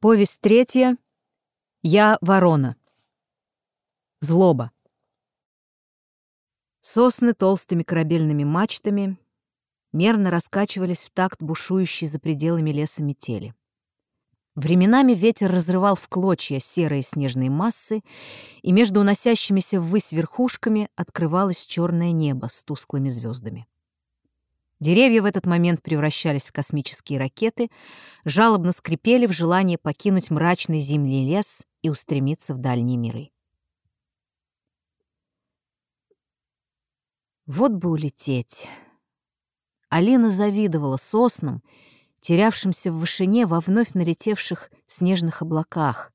Повесть третья. Я ворона. Злоба. Сосны толстыми корабельными мачтами мерно раскачивались в такт бушующей за пределами леса метели. Временами ветер разрывал в клочья серые снежные массы, и между уносящимися ввысь верхушками открывалось черное небо с тусклыми звездами. Деревья в этот момент превращались в космические ракеты, жалобно скрипели в желании покинуть мрачный зимний лес и устремиться в дальние миры. Вот бы улететь. Алина завидовала соснам, терявшимся в вышине во вновь налетевших снежных облаках,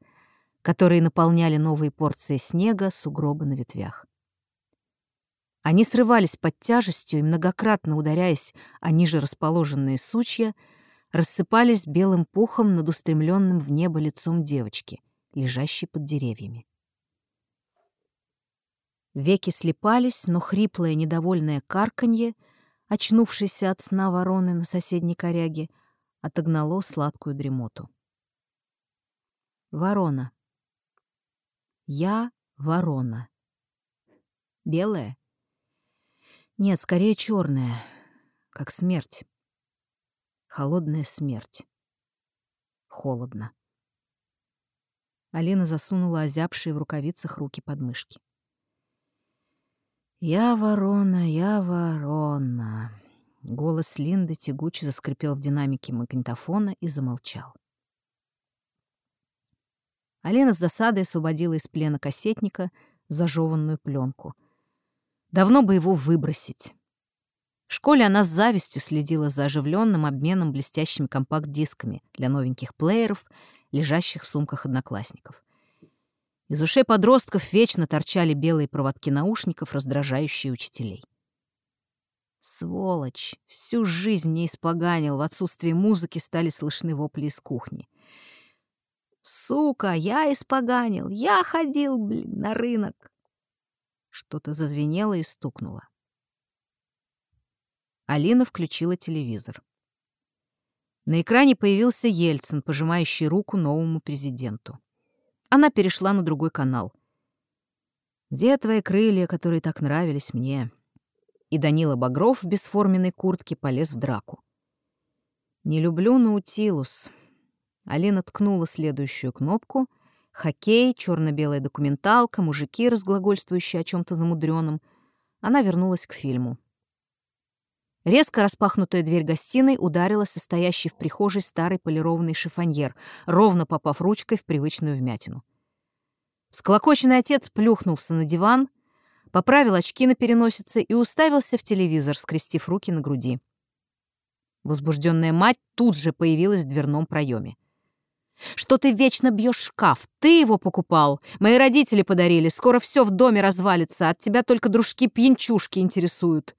которые наполняли новые порции снега сугробы на ветвях. Они срывались под тяжестью и, многократно ударяясь о ниже расположенные сучья, рассыпались белым пухом над устремленным в небо лицом девочки, лежащей под деревьями. Веки слепались, но хриплое недовольное карканье, очнувшееся от сна вороны на соседней коряге, отогнало сладкую дремоту. Ворона. Я ворона. Белая? Нет, скорее черная, как смерть. Холодная смерть. Холодно. Алина засунула озябшие в рукавицах руки под мышки. «Я ворона, я ворона!» Голос Линды тягуче заскрипел в динамике магнитофона и замолчал. Алина с досадой освободила из плена кассетника зажеванную пленку. Давно бы его выбросить. В школе она с завистью следила за оживленным обменом блестящими компакт-дисками для новеньких плееров, лежащих в сумках одноклассников. Из ушей подростков вечно торчали белые проводки наушников, раздражающие учителей. Сволочь! Всю жизнь мне испоганил. В отсутствие музыки стали слышны вопли из кухни. Сука, я испоганил. Я ходил, блин, на рынок. Что-то зазвенело и стукнуло. Алина включила телевизор. На экране появился Ельцин, пожимающий руку новому президенту. Она перешла на другой канал. «Где твои крылья, которые так нравились мне?» И Данила Багров в бесформенной куртке полез в драку. «Не люблю Наутилус». Алина ткнула следующую кнопку — Хоккей, черно-белая документалка, мужики, разглагольствующие о чем-то замудренном. Она вернулась к фильму. Резко распахнутая дверь гостиной ударила состоящий в прихожей старый полированный шифоньер, ровно попав ручкой в привычную вмятину. Склокоченный отец плюхнулся на диван, поправил очки на переносице и уставился в телевизор, скрестив руки на груди. Возбужденная мать тут же появилась в дверном проеме. Что ты вечно бьешь шкаф? Ты его покупал. Мои родители подарили. Скоро все в доме развалится. От тебя только дружки-пьянчушки интересуют.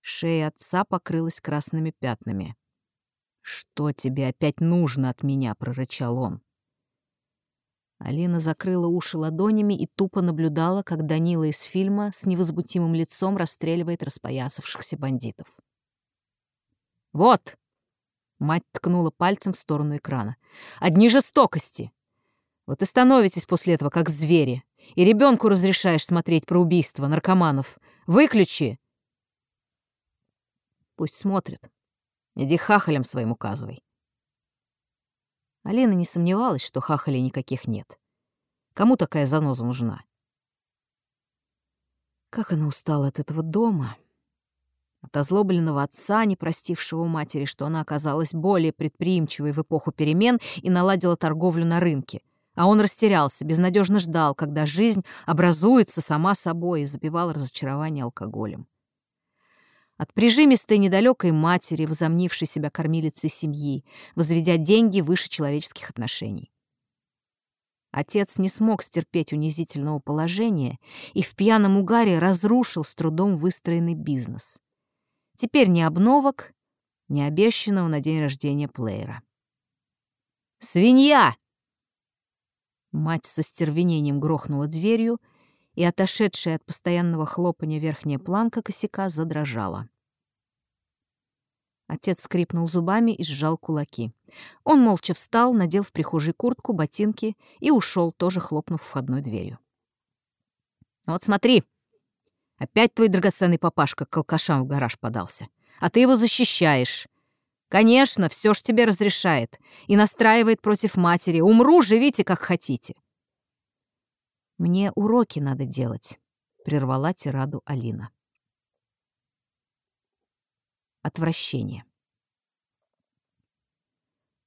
Шея отца покрылась красными пятнами. «Что тебе опять нужно от меня?» — прорычал он. Алина закрыла уши ладонями и тупо наблюдала, как Данила из фильма с невозмутимым лицом расстреливает распоясавшихся бандитов. «Вот!» Мать ткнула пальцем в сторону экрана. «Одни жестокости! Вот и становитесь после этого как звери. И ребенку разрешаешь смотреть про убийство наркоманов. Выключи!» «Пусть смотрит. Иди хахалям своим указывай». Алина не сомневалась, что хахалей никаких нет. Кому такая заноза нужна? Как она устала от этого дома. От озлобленного отца, не простившего матери, что она оказалась более предприимчивой в эпоху перемен и наладила торговлю на рынке. А он растерялся, безнадежно ждал, когда жизнь образуется сама собой и забивал разочарование алкоголем. От прижимистой недалекой матери, возомнившей себя кормилицей семьи, возведя деньги выше человеческих отношений. Отец не смог стерпеть унизительного положения и в пьяном угаре разрушил с трудом выстроенный бизнес. Теперь ни обновок, ни обещанного на день рождения плеера. «Свинья!» Мать со стервенением грохнула дверью, и отошедшая от постоянного хлопания верхняя планка косяка задрожала. Отец скрипнул зубами и сжал кулаки. Он молча встал, надел в прихожей куртку, ботинки и ушел, тоже хлопнув входной дверью. «Вот смотри, опять твой драгоценный папашка к алкашам в гараж подался. А ты его защищаешь. Конечно, все ж тебе разрешает и настраивает против матери. Умру, живите как хотите». «Мне уроки надо делать», — прервала тираду Алина. Отвращение.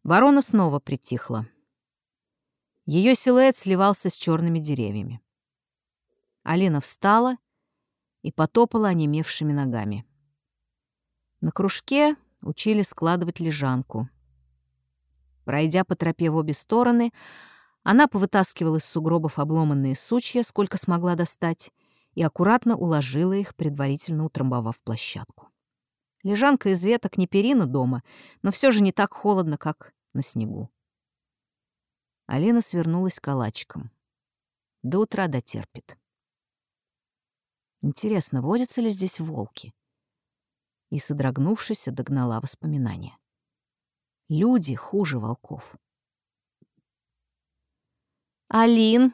Ворона снова притихла. Ее силуэт сливался с черными деревьями. Алина встала и потопала онемевшими ногами. На кружке учили складывать лежанку. Пройдя по тропе в обе стороны, она повытаскивала из сугробов обломанные сучья, сколько смогла достать, и аккуратно уложила их, предварительно утрамбовав площадку. Лежанка из веток не перина дома, но все же не так холодно, как на снегу. Алина свернулась калачиком. До утра дотерпит. Интересно, водятся ли здесь волки? И, содрогнувшись, догнала воспоминания. Люди хуже волков. «Алин,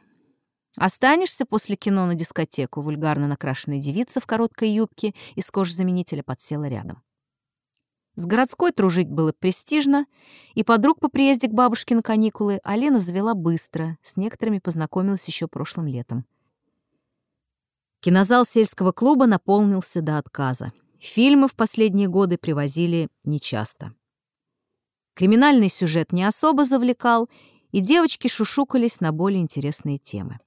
останешься после кино на дискотеку?» Вульгарно накрашенная девица в короткой юбке из кожзаменителя подсела рядом. С городской тружить было престижно, и подруг по приезде к бабушке на каникулы Алина завела быстро, с некоторыми познакомилась еще прошлым летом. Кинозал сельского клуба наполнился до отказа. Фильмы в последние годы привозили нечасто. Криминальный сюжет не особо завлекал, и девочки шушукались на более интересные темы.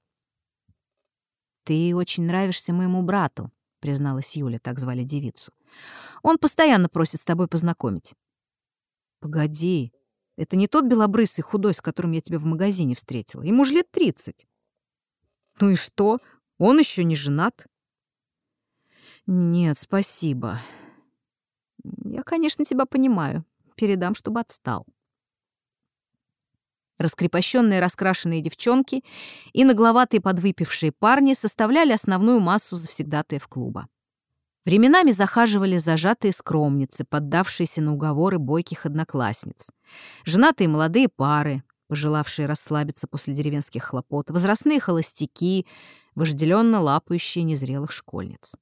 «Ты очень нравишься моему брату», — призналась Юля, так звали девицу. «Он постоянно просит с тобой познакомить». «Погоди, это не тот белобрысый худой, с которым я тебя в магазине встретила. Ему же лет тридцать». «Ну и что? Он еще не женат». «Нет, спасибо. Я, конечно, тебя понимаю. Передам, чтобы отстал». Раскрепощенные раскрашенные девчонки и нагловатые подвыпившие парни составляли основную массу завсегдатаев клуба. Временами захаживали зажатые скромницы, поддавшиеся на уговоры бойких одноклассниц. Женатые молодые пары, пожелавшие расслабиться после деревенских хлопот, возрастные холостяки, вожделенно лапающие незрелых школьниц.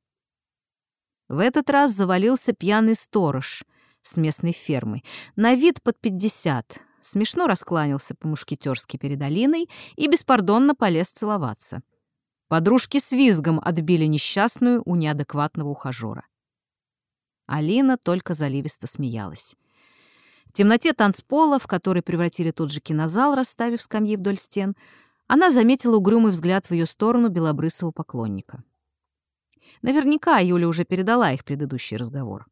В этот раз завалился пьяный сторож с местной фермы, на вид под пятьдесят, смешно раскланялся по-мушкетерски перед Алиной и беспардонно полез целоваться. Подружки с визгом отбили несчастную у неадекватного ухажера. Алина только заливисто смеялась. В темноте танцпола, в который превратили тот же кинозал, расставив скамьи вдоль стен, она заметила угрюмый взгляд в ее сторону белобрысого поклонника. Наверняка Юля уже передала их предыдущий разговор.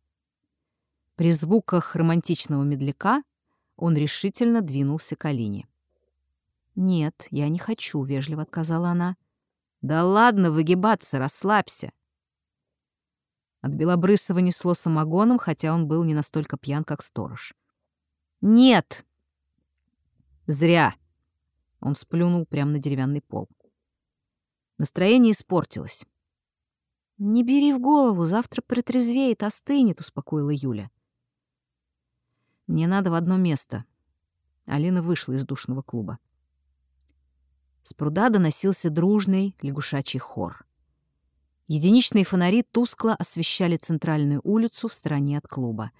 При звуках романтичного медляка он решительно двинулся к Алине. «Нет, я не хочу», — вежливо отказала она. «Да ладно выгибаться, расслабься». От Белобрысова несло самогоном, хотя он был не настолько пьян, как сторож. «Нет!» «Зря!» Он сплюнул прямо на деревянный пол. Настроение испортилось. «Не бери в голову, завтра протрезвеет, остынет», — успокоила Юля. Мне надо в одно место. Алина вышла из душного клуба. С пруда доносился дружный лягушачий хор. Единичные фонари тускло освещали центральную улицу в стороне от клуба.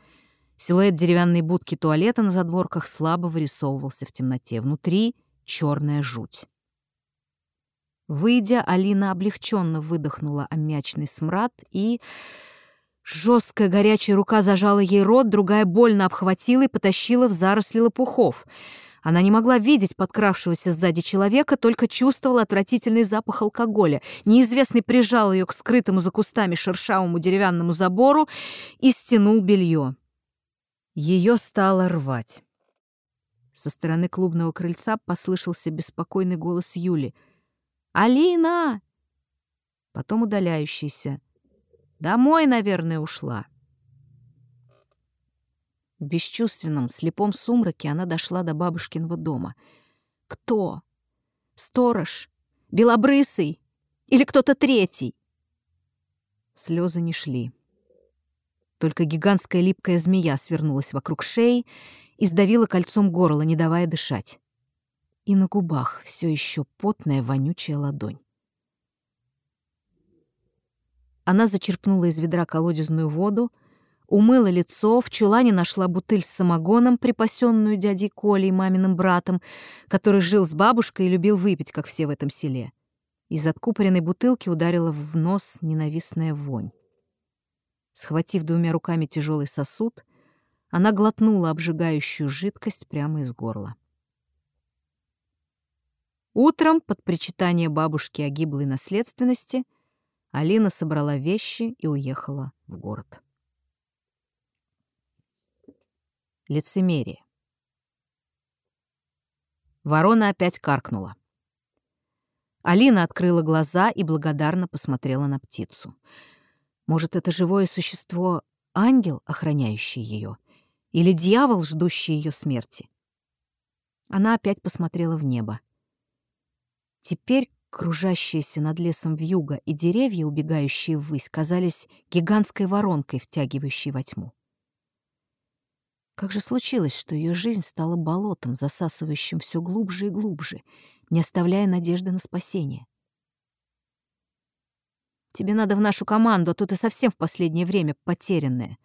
Силуэт деревянной будки туалета на задворках слабо вырисовывался в темноте. Внутри — черная жуть. Выйдя, Алина облегченно выдохнула аммиачный смрад и Жесткая горячая рука зажала ей рот, другая больно обхватила и потащила в заросли лопухов. Она не могла видеть подкравшегося сзади человека, только чувствовала отвратительный запах алкоголя. Неизвестный прижал ее к скрытому за кустами шершавому деревянному забору и стянул белье. Ее стало рвать. Со стороны клубного крыльца послышался беспокойный голос Юли. «Алина!» Потом удаляющийся. Домой, наверное, ушла. В бесчувственном, слепом сумраке она дошла до бабушкиного дома. Кто? Сторож? Белобрысый? Или кто-то третий? Слезы не шли. Только гигантская липкая змея свернулась вокруг шеи и сдавила кольцом горло, не давая дышать. И на губах все еще потная вонючая ладонь. Она зачерпнула из ведра колодезную воду, умыла лицо, в чулане нашла бутыль с самогоном, припасенную дядей Колей, маминым братом, который жил с бабушкой и любил выпить, как все в этом селе. Из откупоренной бутылки ударила в нос ненавистная вонь. Схватив двумя руками тяжелый сосуд, она глотнула обжигающую жидкость прямо из горла. Утром, под причитание бабушки о гиблой наследственности, Алина собрала вещи и уехала в город. Лицемерие. Ворона опять каркнула. Алина открыла глаза и благодарно посмотрела на птицу. Может, это живое существо — ангел, охраняющий ее, или дьявол, ждущий ее смерти? Она опять посмотрела в небо. Теперь кружащиеся над лесом вьюга и деревья, убегающие ввысь, казались гигантской воронкой, втягивающей во тьму. Как же случилось, что ее жизнь стала болотом, засасывающим все глубже и глубже, не оставляя надежды на спасение? Тебе надо в нашу команду, а то ты совсем в последнее время потерянная.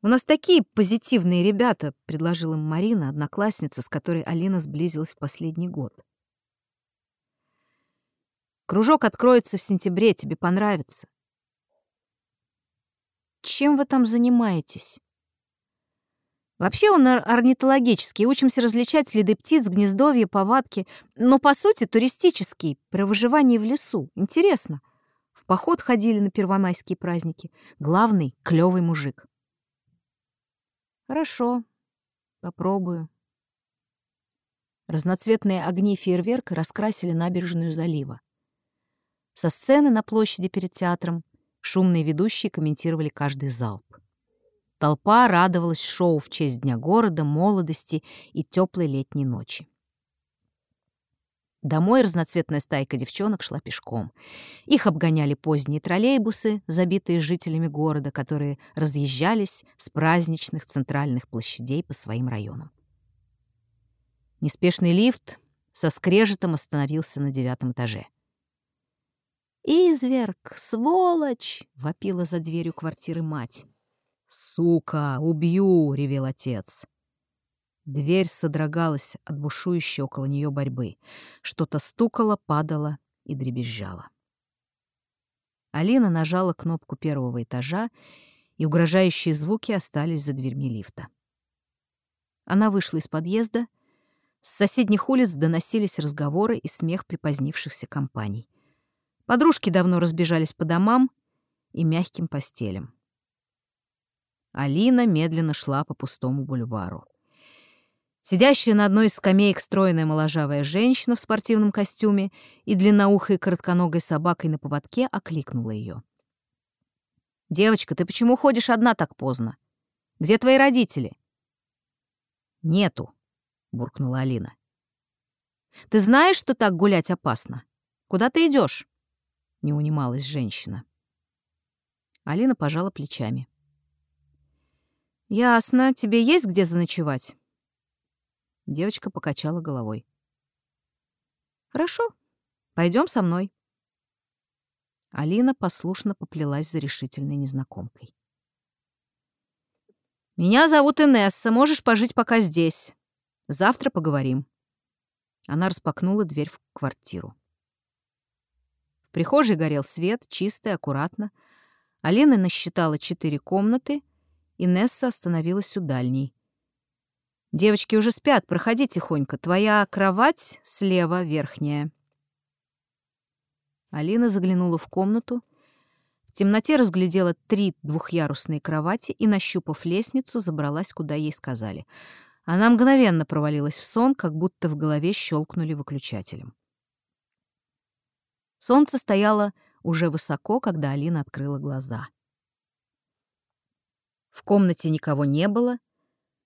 У нас такие позитивные ребята, — предложила им Марина, одноклассница, с которой Алина сблизилась в последний год. Кружок откроется в сентябре, тебе понравится. Чем вы там занимаетесь? Вообще он орнитологический, учимся различать следы птиц, гнездовья, повадки, но по сути туристический, про выживание в лесу. Интересно. В поход ходили на первомайские праздники. Главный — клёвый мужик. Хорошо, попробую. Разноцветные огни фейерверка раскрасили набережную залива. Со сцены на площади перед театром шумные ведущие комментировали каждый залп. Толпа радовалась шоу в честь Дня города, молодости и теплой летней ночи. Домой разноцветная стайка девчонок шла пешком. Их обгоняли поздние троллейбусы, забитые жителями города, которые разъезжались с праздничных центральных площадей по своим районам. Неспешный лифт со скрежетом остановился на девятом этаже. «Изверг! Сволочь!» — вопила за дверью квартиры мать. «Сука! Убью!» — ревел отец. Дверь содрогалась от бушующей около нее борьбы. Что-то стукало, падало и дребезжало. Алина нажала кнопку первого этажа, и угрожающие звуки остались за дверьми лифта. Она вышла из подъезда. С соседних улиц доносились разговоры и смех припозднившихся компаний. Подружки давно разбежались по домам и мягким постелям. Алина медленно шла по пустому бульвару. Сидящая на одной из скамеек стройная моложавая женщина в спортивном костюме и длинноухой коротконогой собакой на поводке окликнула ее. «Девочка, ты почему ходишь одна так поздно? Где твои родители?» «Нету», — буркнула Алина. «Ты знаешь, что так гулять опасно? Куда ты идешь? не унималась женщина. Алина пожала плечами. «Ясно. Тебе есть где заночевать?» Девочка покачала головой. «Хорошо. Пойдем со мной». Алина послушно поплелась за решительной незнакомкой. «Меня зовут Инесса. Можешь пожить пока здесь. Завтра поговорим». Она распакнула дверь в квартиру. В прихожей горел свет, чисто и аккуратно. Алина насчитала четыре комнаты — Инесса остановилась у дальней. «Девочки уже спят, проходи тихонько. Твоя кровать слева верхняя». Алина заглянула в комнату. В темноте разглядела три двухъярусные кровати и, нащупав лестницу, забралась, куда ей сказали. Она мгновенно провалилась в сон, как будто в голове щелкнули выключателем. Солнце стояло уже высоко, когда Алина открыла глаза. В комнате никого не было,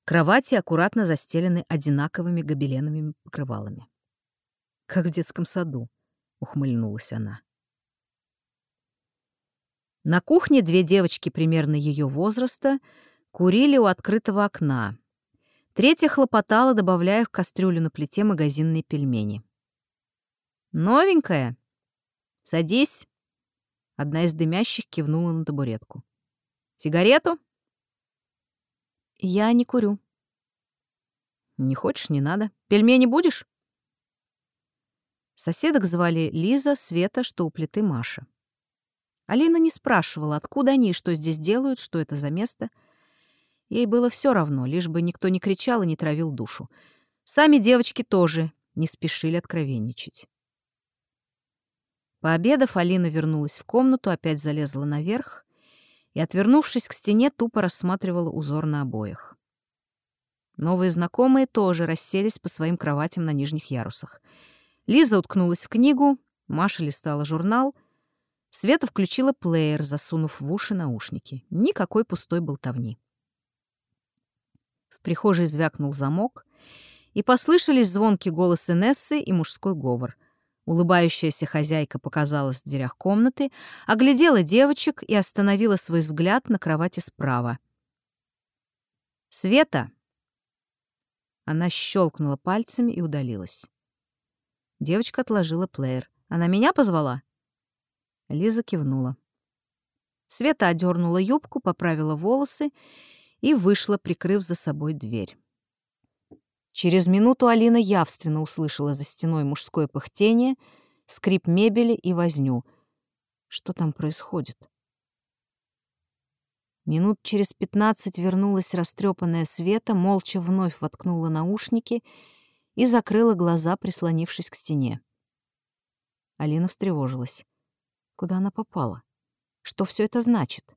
кровати аккуратно застелены одинаковыми гобеленовыми покрывалами. «Как в детском саду», — ухмыльнулась она. На кухне две девочки примерно ее возраста курили у открытого окна. Третья хлопотала, добавляя в кастрюлю на плите магазинные пельмени. «Новенькая? Садись!» Одна из дымящих кивнула на табуретку. «Сигарету?» «Я не курю». «Не хочешь, не надо. Пельмени будешь?» Соседок звали Лиза, Света, что у плиты Маша. Алина не спрашивала, откуда они и что здесь делают, что это за место. Ей было все равно, лишь бы никто не кричал и не травил душу. Сами девочки тоже не спешили откровенничать. Пообедав, Алина вернулась в комнату, опять залезла наверх и, отвернувшись к стене, тупо рассматривала узор на обоях. Новые знакомые тоже расселись по своим кроватям на нижних ярусах. Лиза уткнулась в книгу, Маша листала журнал, Света включила плеер, засунув в уши наушники. Никакой пустой болтовни. В прихожей звякнул замок, и послышались звонкий голос Инессы и мужской говор. Улыбающаяся хозяйка показалась в дверях комнаты, оглядела девочек и остановила свой взгляд на кровати справа. «Света!» Она щелкнула пальцами и удалилась. Девочка отложила плеер. «Она меня позвала?» Лиза кивнула. Света одернула юбку, поправила волосы и вышла, прикрыв за собой дверь. Через минуту Алина явственно услышала за стеной мужское пыхтение, скрип мебели и возню. Что там происходит? Минут через пятнадцать вернулась растрепанная Света, молча вновь воткнула наушники и закрыла глаза, прислонившись к стене. Алина встревожилась. Куда она попала? Что все это значит?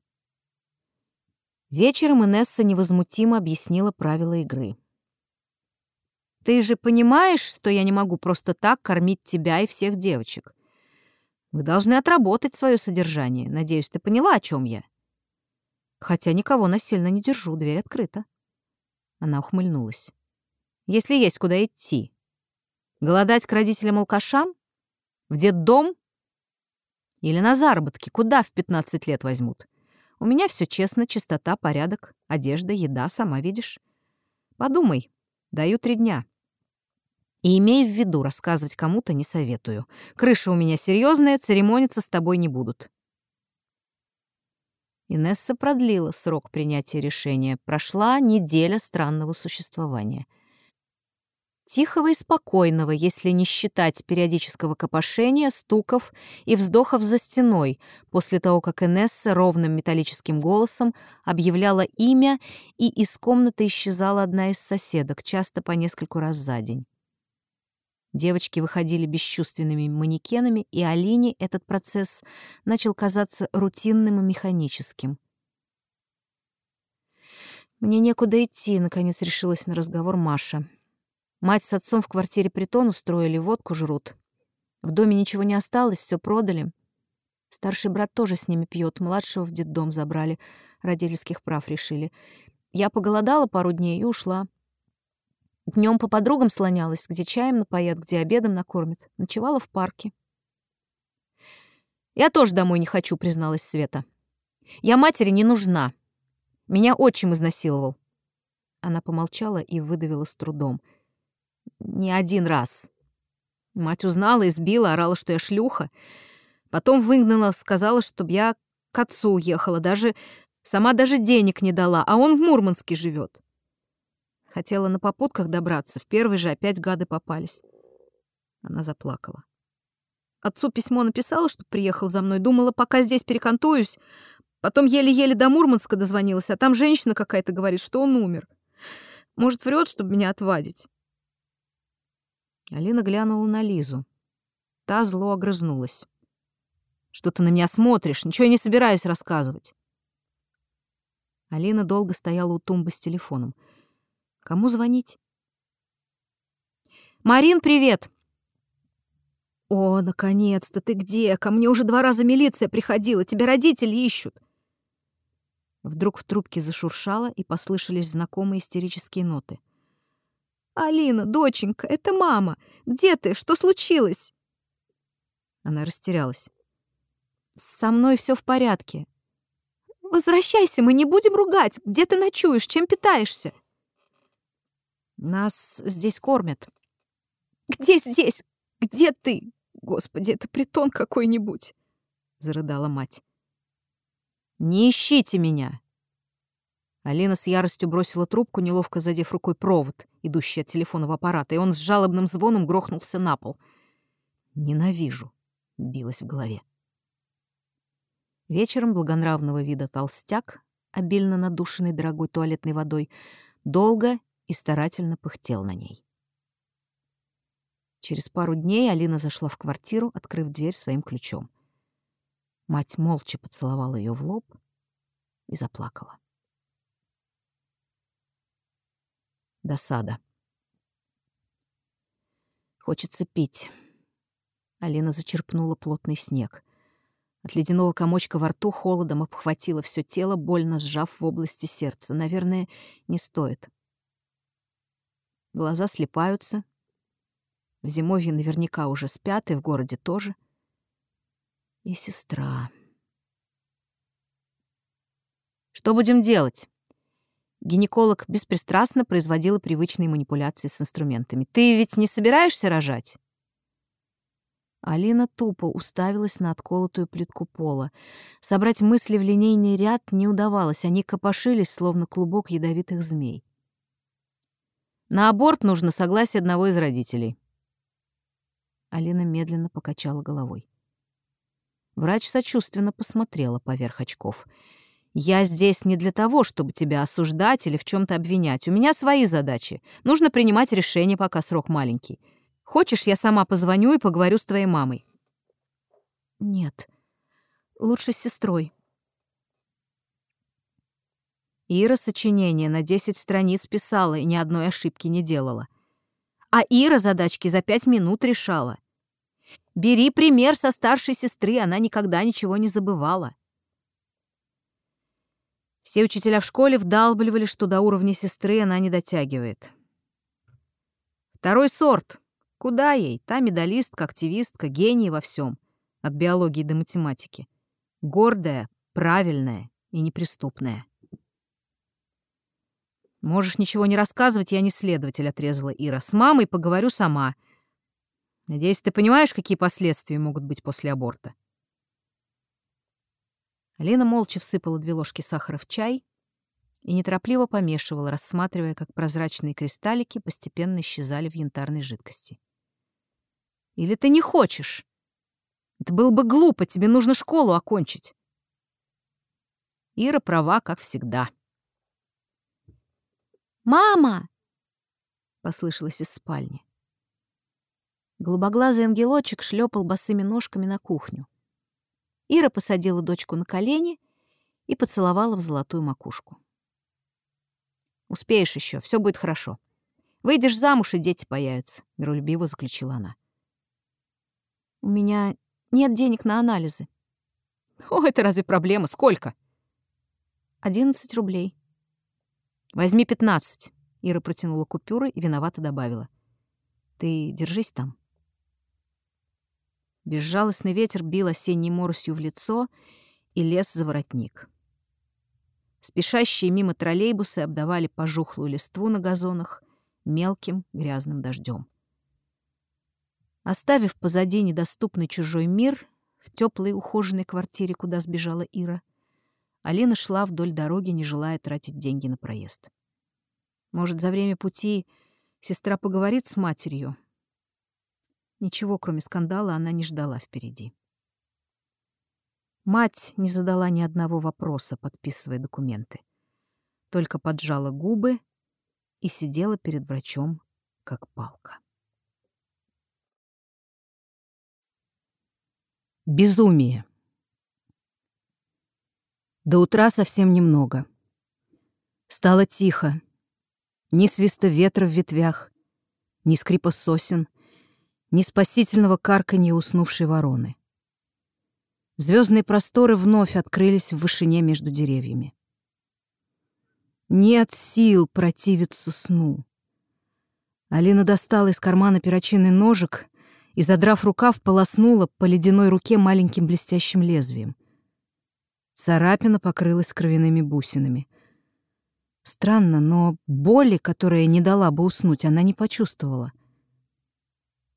Вечером Инесса невозмутимо объяснила правила игры. «Ты же понимаешь, что я не могу просто так кормить тебя и всех девочек? Вы должны отработать свое содержание. Надеюсь, ты поняла, о чем я?» «Хотя никого насильно не держу, дверь открыта». Она ухмыльнулась. «Если есть куда идти. Голодать к родителям-алкашам? В детдом или на заработки, куда в 15 лет возьмут? У меня все честно, чистота, порядок, одежда, еда, сама видишь. Подумай, даю три дня. И имей в виду, рассказывать кому-то не советую. Крыша у меня серьезная, церемониться с тобой не будут. Инесса продлила срок принятия решения. Прошла неделя странного существования — Тихого и спокойного, если не считать периодического копошения, стуков и вздохов за стеной, после того, как Инесса ровным металлическим голосом объявляла имя, и из комнаты исчезала одна из соседок, часто по нескольку раз за день. Девочки выходили бесчувственными манекенами, и Алине этот процесс начал казаться рутинным и механическим. «Мне некуда идти», — наконец решилась на разговор Маша. Мать с отцом в квартире притон устроили, водку жрут. В доме ничего не осталось, все продали. Старший брат тоже с ними пьет, младшего в детдом забрали, родительских прав решили. Я поголодала пару дней и ушла. Днем по подругам слонялась, где чаем напоят, где обедом накормят. Ночевала в парке. «Я тоже домой не хочу», — призналась Света. «Я матери не нужна. Меня отчим изнасиловал». Она помолчала и выдавила с трудом — не один раз. Мать узнала, избила, орала, что я шлюха. Потом выгнала, сказала, чтобы я к отцу уехала. Даже сама даже денег не дала, а он в Мурманске живет. Хотела на попутках добраться, в первый же опять гады попались. Она заплакала. Отцу письмо написала, что приехал за мной. Думала, пока здесь перекантуюсь. Потом еле-еле до Мурманска дозвонилась, а там женщина какая-то говорит, что он умер. Может, врет, чтобы меня отвадить. Алина глянула на Лизу. Та зло огрызнулась. «Что ты на меня смотришь? Ничего я не собираюсь рассказывать». Алина долго стояла у тумбы с телефоном. «Кому звонить?» «Марин, привет!» «О, наконец-то! Ты где? Ко мне уже два раза милиция приходила. Тебя родители ищут!» Вдруг в трубке зашуршало, и послышались знакомые истерические ноты. «Алина, доченька, это мама! Где ты? Что случилось?» Она растерялась. «Со мной все в порядке. Возвращайся, мы не будем ругать. Где ты ночуешь? Чем питаешься? Нас здесь кормят. Где здесь? Где ты? Господи, это притон какой-нибудь, зарыдала мать. Не ищите меня. Алина с яростью бросила трубку, неловко задев рукой провод, идущий от телефонного аппарата, и он с жалобным звоном грохнулся на пол. «Ненавижу», — билось в голове. Вечером благонравного вида толстяк, обильно надушенный дорогой туалетной водой, долго и старательно пыхтел на ней. Через пару дней Алина зашла в квартиру, открыв дверь своим ключом. Мать молча поцеловала ее в лоб и заплакала. Досада. Хочется пить. Алина зачерпнула плотный снег. От ледяного комочка во рту холодом обхватило все тело, больно сжав в области сердца. Наверное, не стоит. Глаза слепаются. В зимовье наверняка уже спят, и в городе тоже. И сестра. Что будем делать? Гинеколог беспристрастно производила привычные манипуляции с инструментами. «Ты ведь не собираешься рожать?» Алина тупо уставилась на отколотую плитку пола. Собрать мысли в линейный ряд не удавалось, они копошились, словно клубок ядовитых змей. «На аборт нужно согласие одного из родителей». Алина медленно покачала головой. Врач сочувственно посмотрела поверх очков. «Я здесь не для того, чтобы тебя осуждать или в чем то обвинять. У меня свои задачи. Нужно принимать решения, пока срок маленький. Хочешь, я сама позвоню и поговорю с твоей мамой?» «Нет, лучше с сестрой». Ира сочинение на 10 страниц писала и ни одной ошибки не делала. А Ира задачки за пять минут решала. Бери пример со старшей сестры, она никогда ничего не забывала. Все учителя в школе вдалбливали, что до уровня сестры она не дотягивает. Второй сорт. Куда ей? Та медалистка, активистка, гений во всем, от биологии до математики. Гордая, правильная и неприступная. «Можешь ничего не рассказывать, я не следователь», — отрезала Ира. «С мамой поговорю сама. Надеюсь, ты понимаешь, какие последствия могут быть после аборта?» Лена молча всыпала две ложки сахара в чай и неторопливо помешивала, рассматривая, как прозрачные кристаллики постепенно исчезали в янтарной жидкости. Или ты не хочешь? Это было бы глупо, тебе нужно школу окончить. Ира права, как всегда. «Мама!» — послышалось из спальни. Голубоглазый ангелочек шлепал босыми ножками на кухню. Ира посадила дочку на колени и поцеловала в золотую макушку. «Успеешь еще, все будет хорошо. Выйдешь замуж, и дети появятся», — миролюбиво заключила она. У меня нет денег на анализы. О, это разве проблема? Сколько? Одиннадцать рублей. Возьми пятнадцать. Ира протянула купюры и виновато добавила. Ты держись там. Безжалостный ветер бил осенней моросью в лицо и лез за воротник. Спешащие мимо троллейбусы обдавали пожухлую листву на газонах мелким грязным дождем. Оставив позади недоступный чужой мир в теплой ухоженной квартире, куда сбежала Ира, Алина шла вдоль дороги, не желая тратить деньги на проезд. Может, за время пути сестра поговорит с матерью? Ничего, кроме скандала, она не ждала впереди. Мать не задала ни одного вопроса, подписывая документы. Только поджала губы и сидела перед врачом, как палка. Безумие. До утра совсем немного. Стало тихо. Ни свиста ветра в ветвях, ни скрипа сосен, ни спасительного карканья уснувшей вороны. Звездные просторы вновь открылись в вышине между деревьями. Нет сил противиться сну. Алина достала из кармана перочинный ножик и, задрав рукав, полоснула по ледяной руке маленьким блестящим лезвием. Царапина покрылась кровяными бусинами. Странно, но боли, которая не дала бы уснуть, она не почувствовала.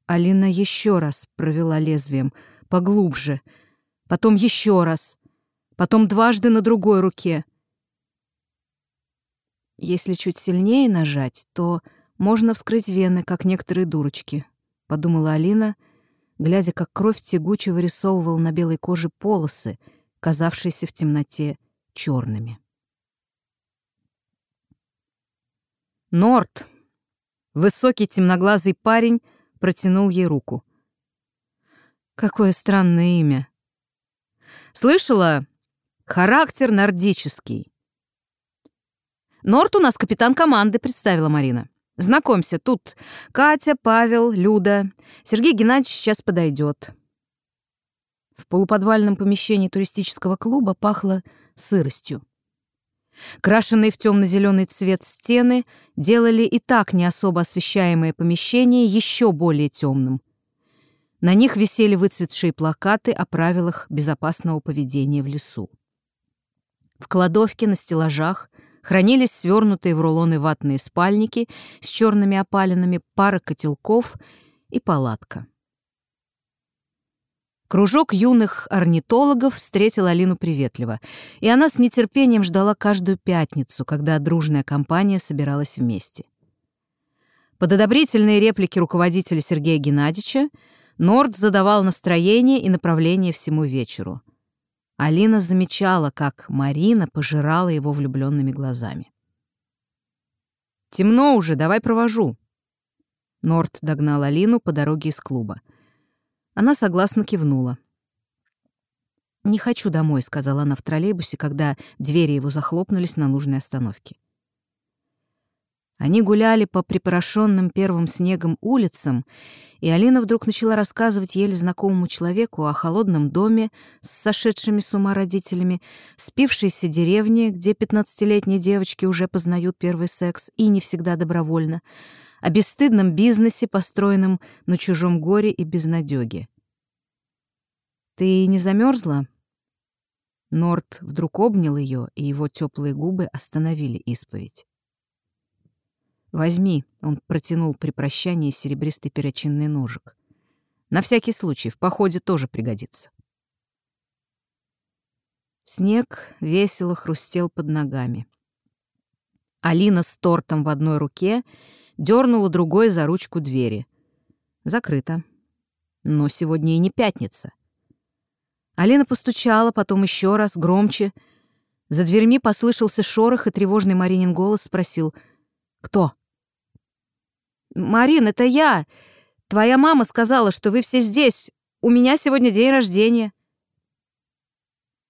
Алина еще раз провела лезвием, поглубже, потом еще раз, потом дважды на другой руке. Если чуть сильнее нажать, то можно вскрыть вены, как некоторые дурочки, подумала Алина, глядя, как кровь тягуче вырисовывала на белой коже полосы, казавшиеся в темноте черными. Норт, высокий темноглазый парень, протянул ей руку. Какое странное имя. Слышала? Характер нордический. Норт у нас капитан команды, представила Марина. Знакомься, тут Катя, Павел, Люда. Сергей Геннадьевич сейчас подойдет. В полуподвальном помещении туристического клуба пахло сыростью. Крашенные в темно-зеленый цвет стены делали и так не особо освещаемое помещение еще более темным. На них висели выцветшие плакаты о правилах безопасного поведения в лесу. В кладовке на стеллажах хранились свернутые в рулоны ватные спальники с черными опалинами, пара котелков и палатка. Кружок юных орнитологов встретил Алину приветливо, и она с нетерпением ждала каждую пятницу, когда дружная компания собиралась вместе. Под одобрительные реплики руководителя Сергея Геннадьевича Норд задавал настроение и направление всему вечеру. Алина замечала, как Марина пожирала его влюбленными глазами. «Темно уже, давай провожу». Норд догнал Алину по дороге из клуба. Она согласно кивнула. «Не хочу домой», — сказала она в троллейбусе, когда двери его захлопнулись на нужной остановке. Они гуляли по припорошенным первым снегом улицам, и Алина вдруг начала рассказывать еле знакомому человеку о холодном доме с сошедшими с ума родителями, спившейся деревне, где пятнадцатилетние девочки уже познают первый секс и не всегда добровольно, о бесстыдном бизнесе, построенном на чужом горе и безнадёге. «Ты не замерзла? Норт вдруг обнял ее, и его теплые губы остановили исповедь. «Возьми», — он протянул при прощании серебристый перочинный ножик. «На всякий случай, в походе тоже пригодится». Снег весело хрустел под ногами. Алина с тортом в одной руке дернула другой за ручку двери. Закрыто. Но сегодня и не пятница. Алина постучала, потом еще раз, громче. За дверьми послышался шорох, и тревожный Маринин голос спросил «Кто?» «Марин, это я. Твоя мама сказала, что вы все здесь. У меня сегодня день рождения».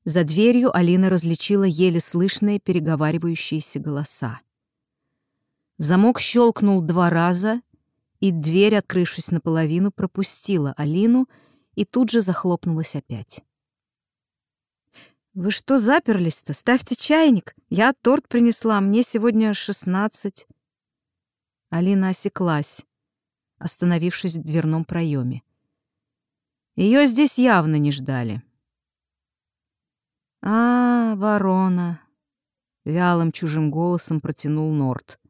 За дверью Алина различила еле слышные переговаривающиеся голоса. Замок щелкнул два раза, и дверь, открывшись наполовину, пропустила Алину и тут же захлопнулась опять. «Вы что заперлись-то? Ставьте чайник. Я торт принесла, мне сегодня шестнадцать». Алина осеклась, остановившись в дверном проеме. Ее здесь явно не ждали. «А, ворона!» — вялым чужим голосом протянул Норт,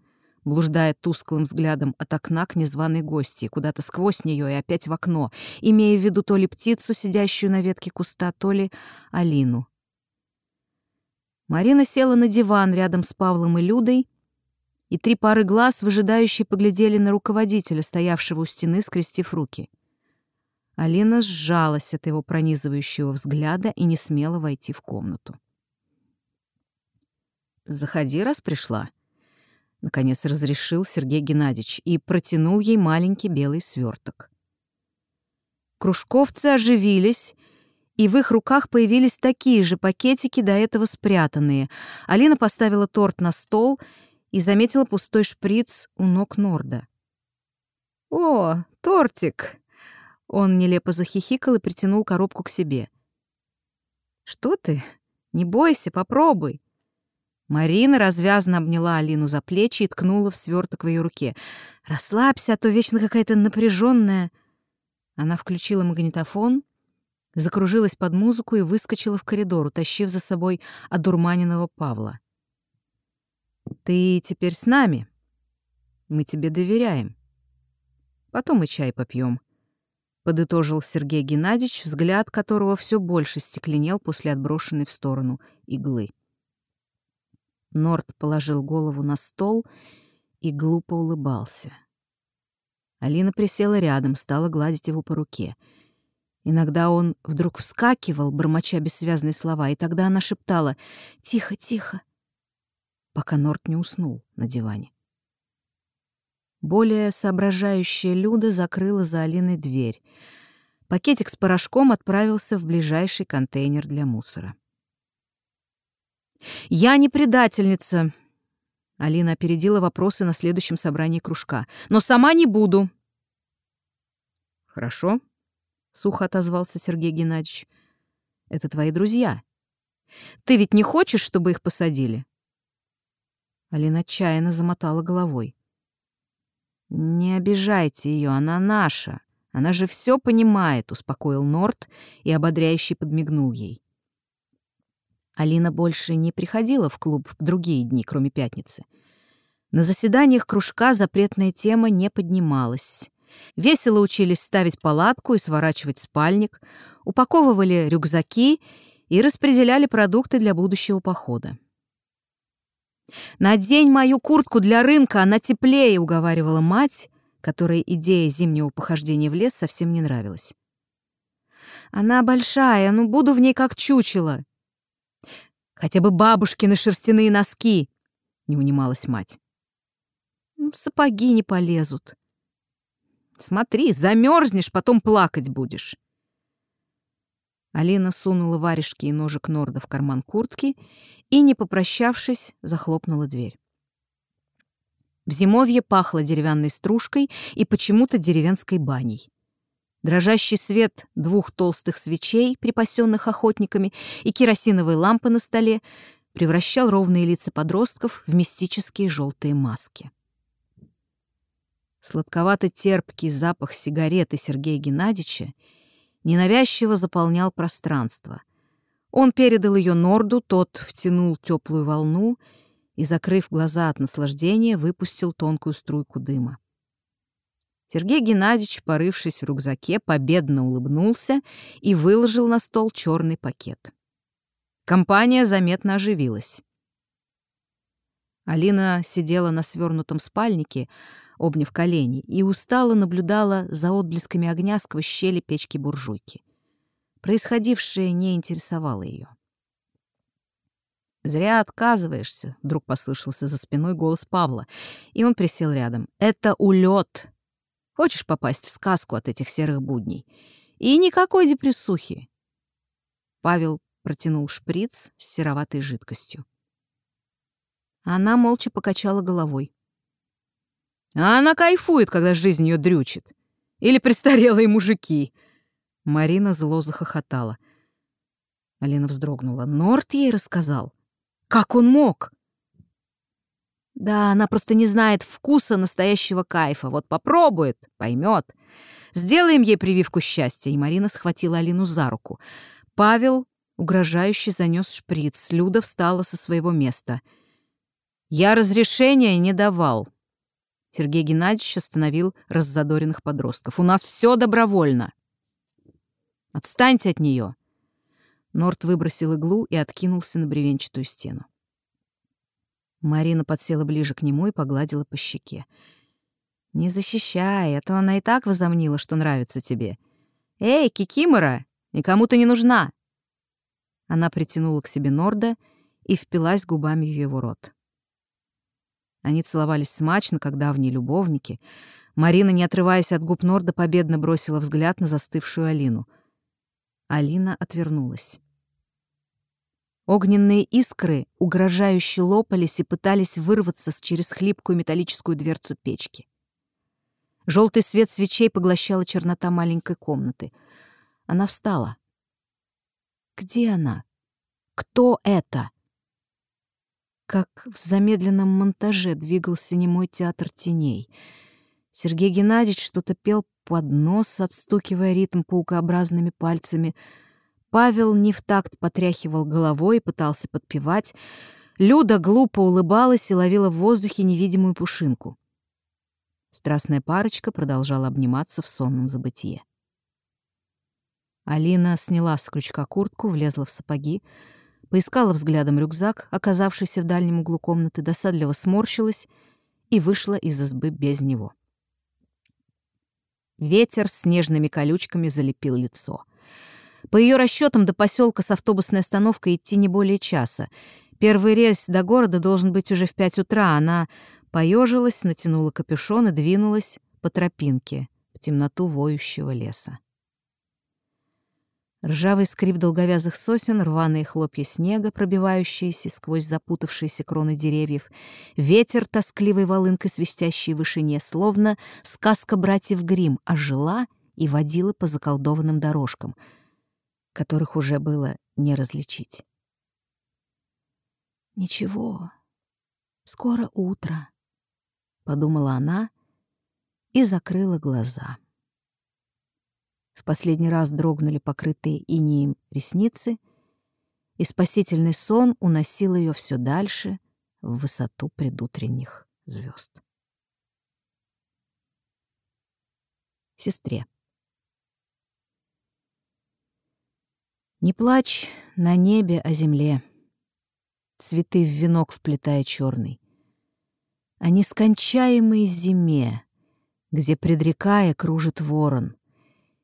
блуждая тусклым взглядом от окна к незваной гости, куда-то сквозь нее и опять в окно, имея в виду то ли птицу, сидящую на ветке куста, то ли Алину. Марина села на диван рядом с Павлом и Людой и три пары глаз выжидающие поглядели на руководителя, стоявшего у стены, скрестив руки. Алина сжалась от его пронизывающего взгляда и не смела войти в комнату. «Заходи, раз пришла», — наконец разрешил Сергей Геннадьевич и протянул ей маленький белый сверток. Кружковцы оживились, и в их руках появились такие же пакетики, до этого спрятанные. Алина поставила торт на стол — и заметила пустой шприц у ног Норда. «О, тортик!» Он нелепо захихикал и притянул коробку к себе. «Что ты? Не бойся, попробуй!» Марина развязно обняла Алину за плечи и ткнула в сверток в ее руке. «Расслабься, а то вечно какая-то напряженная. Она включила магнитофон, закружилась под музыку и выскочила в коридор, утащив за собой одурманенного Павла. «Ты теперь с нами? Мы тебе доверяем. Потом и чай попьем подытожил Сергей Геннадьевич, взгляд которого все больше стекленел после отброшенной в сторону иглы. Норт положил голову на стол и глупо улыбался. Алина присела рядом, стала гладить его по руке. Иногда он вдруг вскакивал, бормоча бессвязные слова, и тогда она шептала «Тихо, тихо», пока Норт не уснул на диване. Более соображающая Люда закрыла за Алиной дверь. Пакетик с порошком отправился в ближайший контейнер для мусора. «Я не предательница!» Алина опередила вопросы на следующем собрании кружка. «Но сама не буду!» «Хорошо», — сухо отозвался Сергей Геннадьевич. «Это твои друзья. Ты ведь не хочешь, чтобы их посадили?» Алина отчаянно замотала головой. «Не обижайте ее, она наша. Она же все понимает», — успокоил Норт и ободряюще подмигнул ей. Алина больше не приходила в клуб в другие дни, кроме пятницы. На заседаниях кружка запретная тема не поднималась. Весело учились ставить палатку и сворачивать спальник, упаковывали рюкзаки и распределяли продукты для будущего похода. «Надень мою куртку для рынка, она теплее», — уговаривала мать, которой идея зимнего похождения в лес совсем не нравилась. «Она большая, ну буду в ней как чучело». «Хотя бы бабушкины шерстяные носки», — не унималась мать. «Ну, «Сапоги не полезут». «Смотри, замерзнешь, потом плакать будешь». Алина сунула варежки и ножик Норда в карман куртки и, не попрощавшись, захлопнула дверь. В зимовье пахло деревянной стружкой и почему-то деревенской баней. Дрожащий свет двух толстых свечей, припасенных охотниками, и керосиновой лампы на столе превращал ровные лица подростков в мистические желтые маски. Сладковато-терпкий запах сигареты Сергея Геннадьевича ненавязчиво заполнял пространство. Он передал ее Норду, тот втянул теплую волну и, закрыв глаза от наслаждения, выпустил тонкую струйку дыма. Сергей Геннадьевич, порывшись в рюкзаке, победно улыбнулся и выложил на стол черный пакет. Компания заметно оживилась. Алина сидела на свернутом спальнике, обняв колени, и устало наблюдала за отблесками огня сквозь щели печки буржуйки. Происходившее не интересовало ее. «Зря отказываешься», — вдруг послышался за спиной голос Павла, и он присел рядом. «Это улет. Хочешь попасть в сказку от этих серых будней? И никакой депрессухи». Павел протянул шприц с сероватой жидкостью. Она молча покачала головой. А она кайфует, когда жизнь ее дрючит. Или престарелые мужики. Марина зло захохотала. Алина вздрогнула. Норт ей рассказал. Как он мог? Да, она просто не знает вкуса настоящего кайфа. Вот попробует, поймет. Сделаем ей прививку счастья. И Марина схватила Алину за руку. Павел угрожающе занес шприц. Люда встала со своего места. Я разрешения не давал. Сергей Геннадьевич остановил раззадоренных подростков. «У нас все добровольно!» «Отстаньте от нее!» Норт выбросил иглу и откинулся на бревенчатую стену. Марина подсела ближе к нему и погладила по щеке. «Не защищай, а то она и так возомнила, что нравится тебе. Эй, Кикимора, никому ты не нужна!» Она притянула к себе Норда и впилась губами в его рот. Они целовались смачно, как давние любовники. Марина, не отрываясь от губ Норда, победно бросила взгляд на застывшую Алину. Алина отвернулась. Огненные искры угрожающе лопались и пытались вырваться через хлипкую металлическую дверцу печки. Желтый свет свечей поглощала чернота маленькой комнаты. Она встала. Где она? Кто это? как в замедленном монтаже двигался немой театр теней. Сергей Геннадьевич что-то пел под нос, отстукивая ритм паукообразными пальцами. Павел не в такт потряхивал головой и пытался подпевать. Люда глупо улыбалась и ловила в воздухе невидимую пушинку. Страстная парочка продолжала обниматься в сонном забытие. Алина сняла с крючка куртку, влезла в сапоги, поискала взглядом рюкзак, оказавшийся в дальнем углу комнаты, досадливо сморщилась и вышла из избы без него. Ветер с снежными колючками залепил лицо. По ее расчетам до поселка с автобусной остановкой идти не более часа. Первый рейс до города должен быть уже в пять утра. Она поежилась, натянула капюшон и двинулась по тропинке в темноту воющего леса. Ржавый скрип долговязых сосен, рваные хлопья снега, пробивающиеся сквозь запутавшиеся кроны деревьев, ветер тоскливой волынкой свистящей в вышине, словно сказка братьев Грим ожила и водила по заколдованным дорожкам, которых уже было не различить. «Ничего, скоро утро», — подумала она и закрыла глаза. В последний раз дрогнули покрытые инеем ресницы, и спасительный сон уносил ее все дальше в высоту предутренних звезд. Сестре. Не плачь на небе о земле, Цветы в венок вплетая черный, О нескончаемой зиме, Где, предрекая, кружит ворон,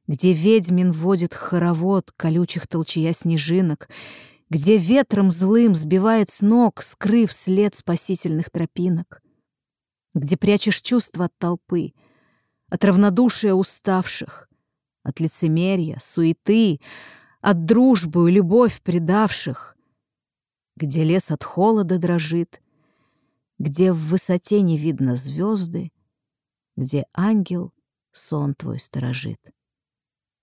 где ведьмин водит хоровод колючих толчья снежинок, где ветром злым сбивает с ног, скрыв след спасительных тропинок, где прячешь чувства от толпы, от равнодушия уставших, от лицемерия, суеты, от дружбу и любовь предавших, где лес от холода дрожит, где в высоте не видно звезды, где ангел сон твой сторожит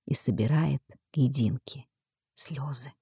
и собирает льдинки, слезы.